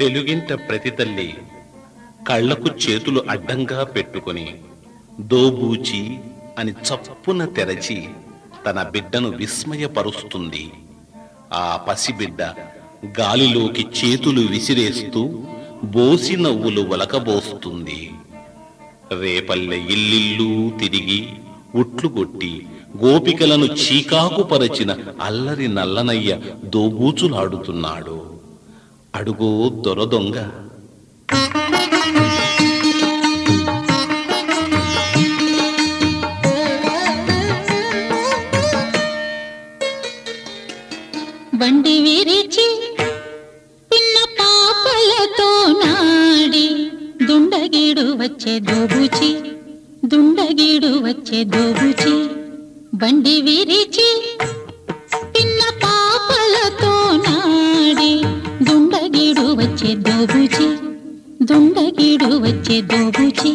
తెలుగింట ప్రతి తల్లి కళ్ళకు చేతులు అడ్డంగా పెట్టుకొని దోబూచి అని చప్పున తెరచి తన బిడ్డను విస్మయపరుస్తుంది. ఆ పసిబిడ్డ గాలిలోకి చేతులు విసిరేస్తూ బోసి నవ్వులు ఒలకబోస్తుంది రేపల్లె ఇల్లిల్లు తిరిగి ఉట్లుగొట్టి గోపికలను చీకాకుపరచిన అల్లరి నల్లనయ్య దోబూచులాడుతున్నాడు. అడుగో దొరదొంగ బండి విరిచి పిన్న పాపలతో నాడి దుండగీడు వచ్చే దోబుచి దుండగీడు వచ్చే దోబుచి బండి విరిచి వచ్చే దోబుచి దుండగీడు వచ్చే దోబుచి.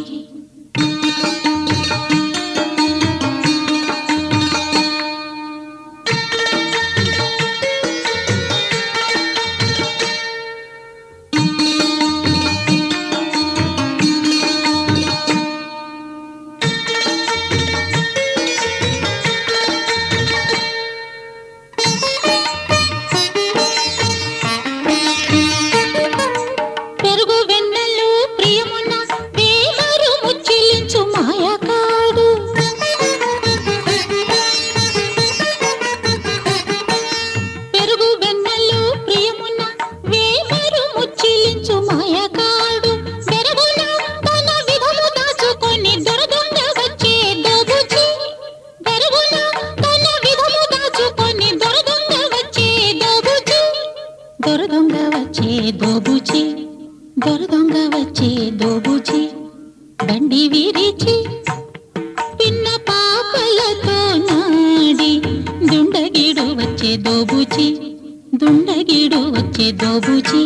దొరదొంగ వచ్చే దోబుచి దొరదొంగ వచ్చే దోబుచి బండి విరిచి పిన్న పాపలతో నాడి దుండగిడు వచ్చే దోబుచి దుండగిడు వచ్చే దోబుచి.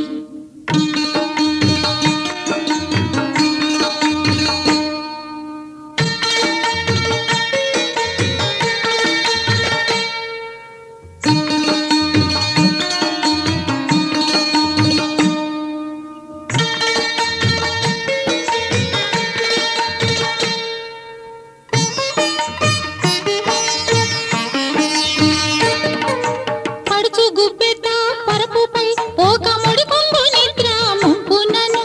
పడుచు గుబ్బెత పరపుపై ఒక ముడి కొంగు నిద్ర ముంపునను.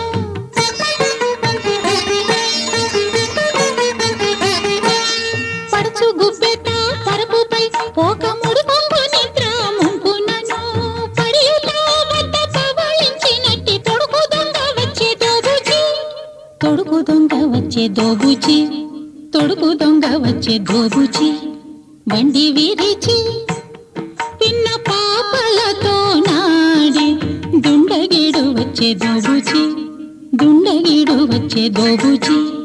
పడుచు గుబ్బెత పరపుపై ఒక ముడి కొంగు నిద్ర ముంపునను. పడియుట వద్ద పవళించినట్టి తొడుకు దొంగ వచ్చే దోబుచి. తొడుకు దొంగ వచ్చే దోబుచి. తొడుకు దొంగ వచ్చే దోబుచి. బండి విరిచి పాపలతో నాడి దుండగిడు వచ్చే దోబుచి దుండగిడు వచ్చే దోబుచి.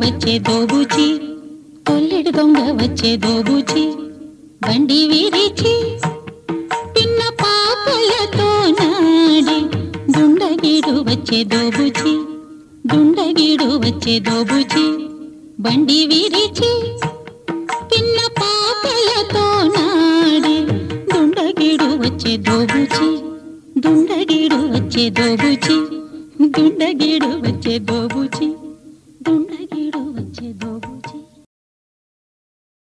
వచ్చే దోబుచి తొల్లెటి దొంగ వచ్చే దోబుచి బండి విరిచి పిన్న పాపలతో నాడి దుండగిడు వచ్చే దోబుచి దుండగిడు వచ్చే దోబుచి బండి విరిచి పిన్న పాపలతో నాడి దుండగిడు వచ్చే దోబుచి దుండగిడు వచ్చే దోబుచి దుండగిడు వచ్చే దోబుచి. love.